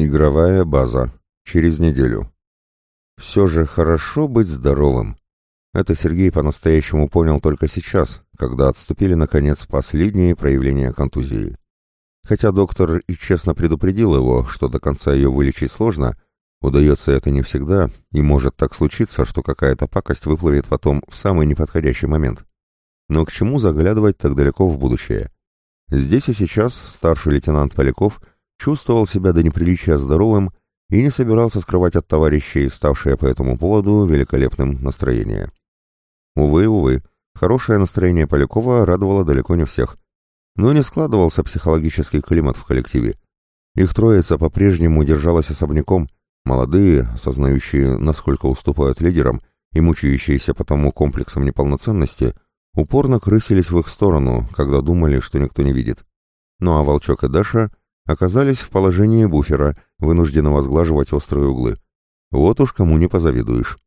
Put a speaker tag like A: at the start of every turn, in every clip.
A: Игровая база. Через неделю. Все же хорошо быть здоровым. Это Сергей по-настоящему понял только сейчас, когда отступили, наконец, последние проявления контузии. Хотя доктор и честно предупредил его, что до конца ее вылечить сложно, удается это не всегда, и может так случиться, что какая-то пакость выплывет потом в самый неподходящий момент. Но к чему заглядывать так далеко в будущее? Здесь и сейчас старший лейтенант Поляков чувствовал себя до неприличия здоровым и не собирался скрывать от товарищей, ставшее по этому поводу великолепным настроение. Увы, увы, хорошее настроение Полякова радовало далеко не всех. Но не складывался психологический климат в коллективе. Их троица по-прежнему держалась особняком, молодые, осознающие, насколько уступают лидерам, и мучающиеся потому комплексом неполноценности, упорно крысились в их сторону, когда думали, что никто не видит. Ну а Волчок и Даша оказались в положении буфера, вынужденного сглаживать острые углы. Вот уж кому не позавидуешь.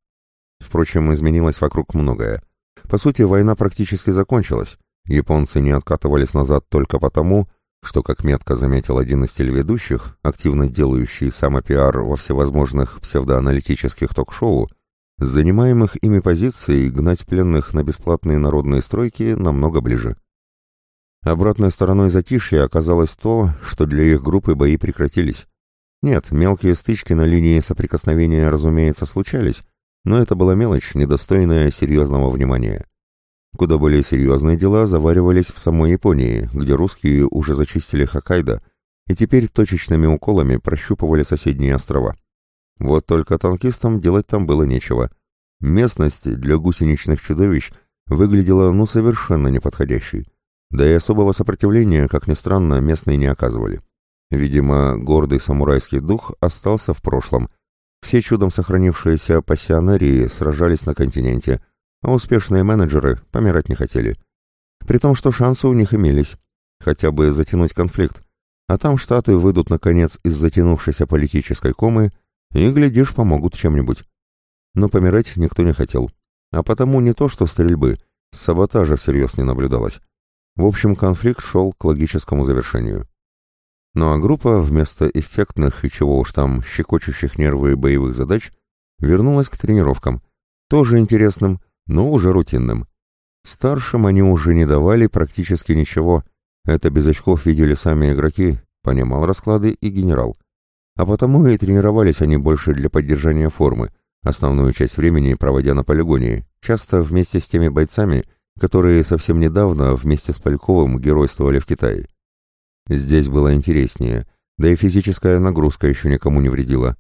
A: Впрочем, изменилось вокруг многое. По сути, война практически закончилась. Японцы не откатывались назад только потому, что, как метко заметил один из телеведущих, активно делающий самопиар во всевозможных псевдоаналитических ток-шоу, с занимаемых ими позиций гнать пленных на бесплатные народные стройки намного ближе. Обратной стороной затишья оказалось то, что для их группы бои прекратились. Нет, мелкие стычки на линии соприкосновения, разумеется, случались, но это была мелочь, недостойная серьезного внимания. Куда более серьезные дела заваривались в самой Японии, где русские уже зачистили Хоккайдо и теперь точечными уколами прощупывали соседние острова. Вот только танкистам делать там было нечего. Местность для гусеничных чудовищ выглядела ну совершенно неподходящей. Да и особого сопротивления, как ни странно, местные не оказывали. Видимо, гордый самурайский дух остался в прошлом. Все чудом сохранившиеся пассионарии сражались на континенте, а успешные менеджеры помирать не хотели. При том, что шансы у них имелись. Хотя бы затянуть конфликт. А там Штаты выйдут, наконец, из затянувшейся политической комы и, глядишь, помогут чем-нибудь. Но помирать никто не хотел. А потому не то, что стрельбы, саботажа всерьез не наблюдалось. В общем, конфликт шел к логическому завершению. Ну а группа вместо эффектных и чего уж там щекочущих нервы боевых задач вернулась к тренировкам. Тоже интересным, но уже рутинным. Старшим они уже не давали практически ничего. Это без очков видели сами игроки, понимал расклады и генерал. А потому и тренировались они больше для поддержания формы, основную часть времени проводя на полигоне, часто вместе с теми бойцами, которые совсем недавно вместе с Пальковым геройствовали в Китае. Здесь было интереснее, да и физическая нагрузка еще никому не вредила.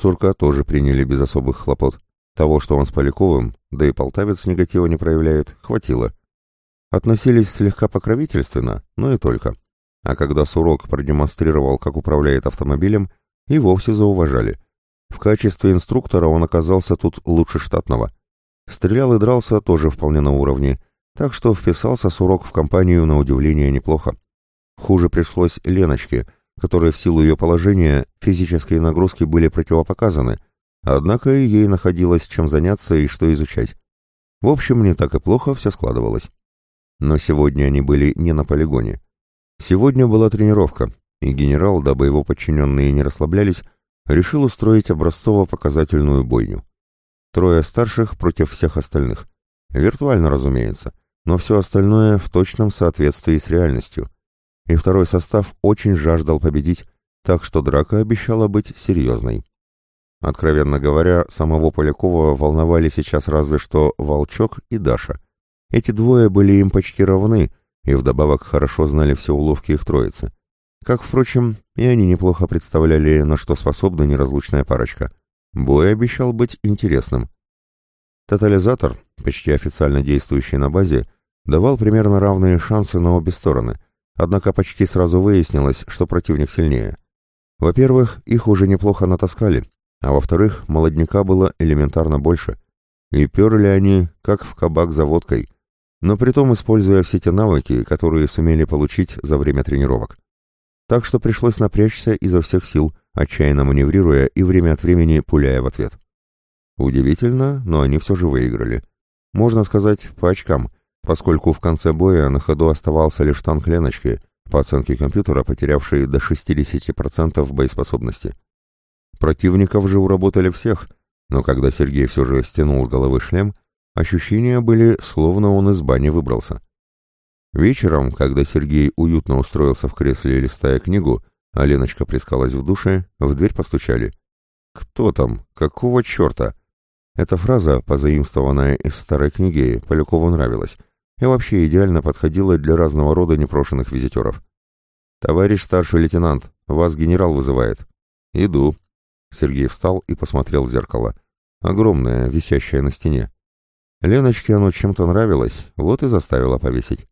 A: Сурка тоже приняли без особых хлопот. Того, что он с Поляковым, да и полтавец негатива не проявляет, хватило. Относились слегка покровительственно, но и только. А когда Сурок продемонстрировал, как управляет автомобилем, и вовсе зауважали. В качестве инструктора он оказался тут лучше штатного. Стрелял и дрался тоже вполне на уровне, так что вписался Сурок в компанию на удивление неплохо. Хуже пришлось Леночке, которой в силу ее положения физические нагрузки были противопоказаны, однако и ей находилось чем заняться и что изучать. В общем, не так и плохо все складывалось. Но сегодня они были не на полигоне. Сегодня была тренировка, и генерал, дабы его подчиненные не расслаблялись, решил устроить образцово-показательную бойню. Трое старших против всех остальных. Виртуально, разумеется но все остальное в точном соответствии с реальностью. И второй состав очень жаждал победить, так что драка обещала быть серьезной. Откровенно говоря, самого Полякова волновали сейчас разве что Волчок и Даша. Эти двое были им почти равны, и вдобавок хорошо знали все уловки их троицы. Как, впрочем, и они неплохо представляли, на что способна неразлучная парочка. Бой обещал быть интересным. Тотализатор, почти официально действующий на базе, давал примерно равные шансы на обе стороны, однако почти сразу выяснилось, что противник сильнее. Во-первых, их уже неплохо натаскали, а во-вторых, молодняка было элементарно больше. И перли они, как в кабак за водкой, но притом используя все те навыки, которые сумели получить за время тренировок. Так что пришлось напрячься изо всех сил, отчаянно маневрируя и время от времени пуляя в ответ. Удивительно, но они все же выиграли. Можно сказать, по очкам, поскольку в конце боя на ходу оставался лишь танк Леночки, по оценке компьютера потерявший до 60% боеспособности. Противников же уработали всех, но когда Сергей все же стянул с головы шлем, ощущения были, словно он из бани выбрался. Вечером, когда Сергей уютно устроился в кресле, листая книгу, а Леночка плескалась в душе, в дверь постучали. «Кто там? Какого черта?» Эта фраза, позаимствованная из старой книги, Полякову нравилась и вообще идеально подходила для разного рода непрошенных визитеров. «Товарищ старший лейтенант, вас генерал вызывает». «Иду», Сергей встал и посмотрел в зеркало. Огромное, висящее на стене. Леночке оно чем-то нравилось, вот и заставила повесить.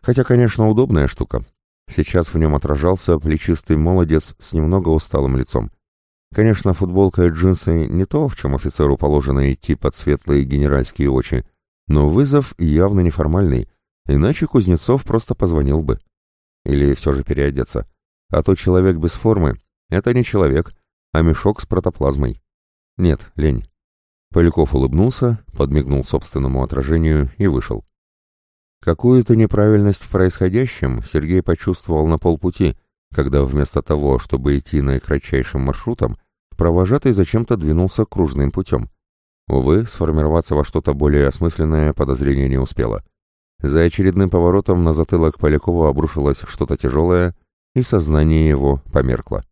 A: Хотя, конечно, удобная штука. Сейчас в нем отражался плечистый молодец с немного усталым лицом. Конечно, футболка и джинсы не то, в чем офицеру положено идти под светлые генеральские очи, но вызов явно неформальный, иначе Кузнецов просто позвонил бы. Или все же переодеться. А то человек без формы — это не человек, а мешок с протоплазмой. Нет, лень. Поляков улыбнулся, подмигнул собственному отражению и вышел. Какую-то неправильность в происходящем Сергей почувствовал на полпути, когда вместо того, чтобы идти наикратчайшим маршрутом, провожатый зачем-то двинулся кружным путем. Увы, сформироваться во что-то более осмысленное подозрение не успело. За очередным поворотом на затылок Полякова обрушилось что-то тяжелое, и сознание его померкло.